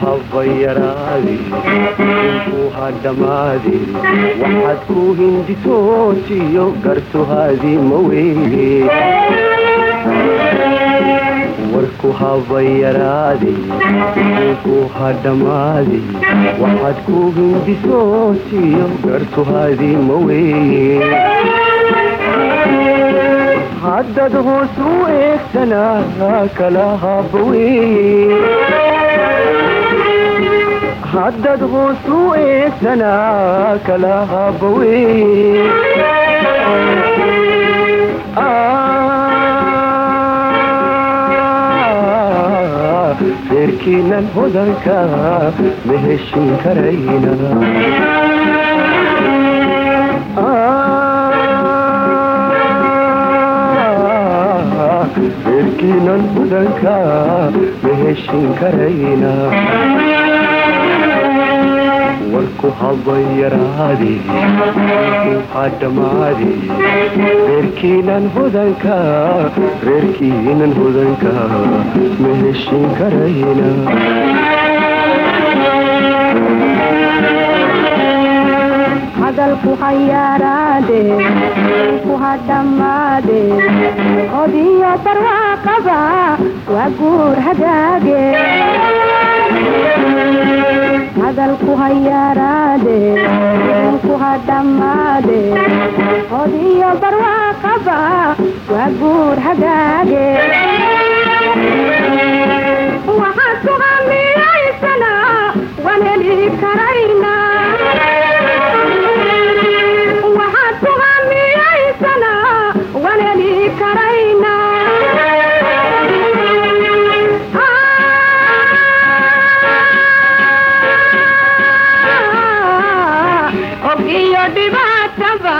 haba yaraade inkuu ha dhammaade waxaad ku hindi toojiyo gartuhaadii ma weye warku haba yaraade inkuu ha dhammaade waxaad ku hindi toojiyo gartuhaadii ma weye haddaad hoos u eegtana kala haba عدده سوء لنا كالهبوي آه تركينا الهدركا بهشين كرينا آه آه آه آه آه آه آه آه كرينا ku habayaraade ha dhammaade reerkiinan hodanka reerkiinan hodanka ma karayna odiyo barwaaqaba waa guur hagaage hadalku ha yaaraade nku ha dhammaade cod iyo barwaaqaba waa guur hagaage qof iyo dhibaataba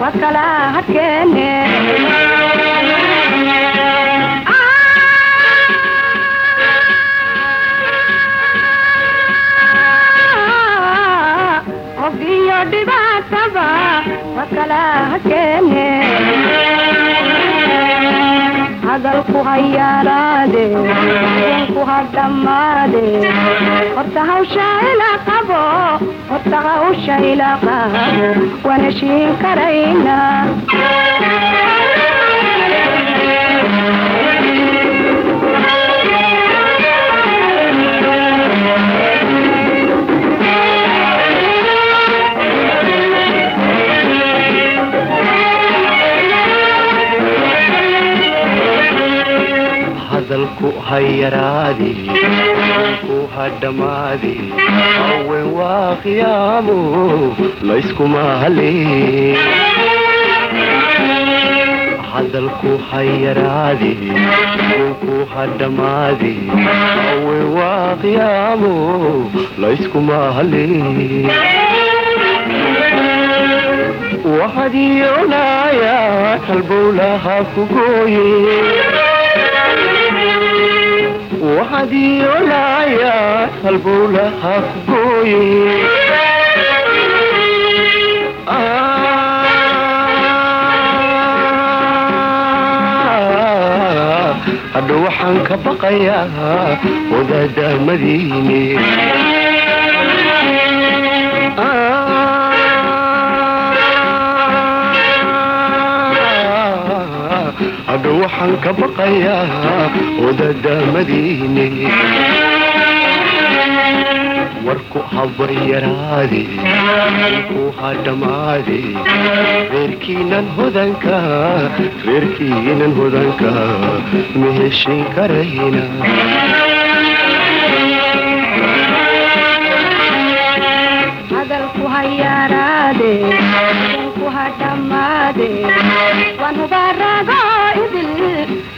wa kala hadkeene qof ah! iyo dhibaataba wa kala hadkeene cagalku ha yaaraade habeenku ha horta hawsha ila qabo horta hawsha ila qabo waana shiin karaynaa خيرالي وهد مالي او واخيامو ليسكو مالي حدلكو خيرالي وكو هد مالي او واخيامو ليسكو مالي وحدي يونايا قلبو لها فوقوي وحديولاي البولة حقوي hadda waxaan ka baqayaa wadaada madiine abi waxaan ka baqayaa odadamadiini warku habar yaraade wuu ha dhammaade reerkiinan hodanka reerkiinan hodanka ma heshin karayna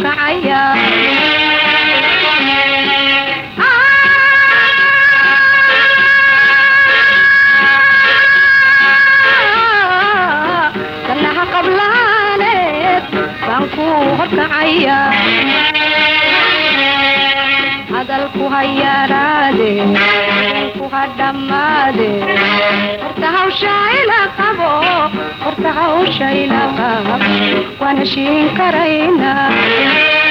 واقعية آه، كلها قبل عليك بنكو واقعية عدلكو هيا رادي كوها دمادي قرتها وشايلة قبو قرتها وشايلة waana shiin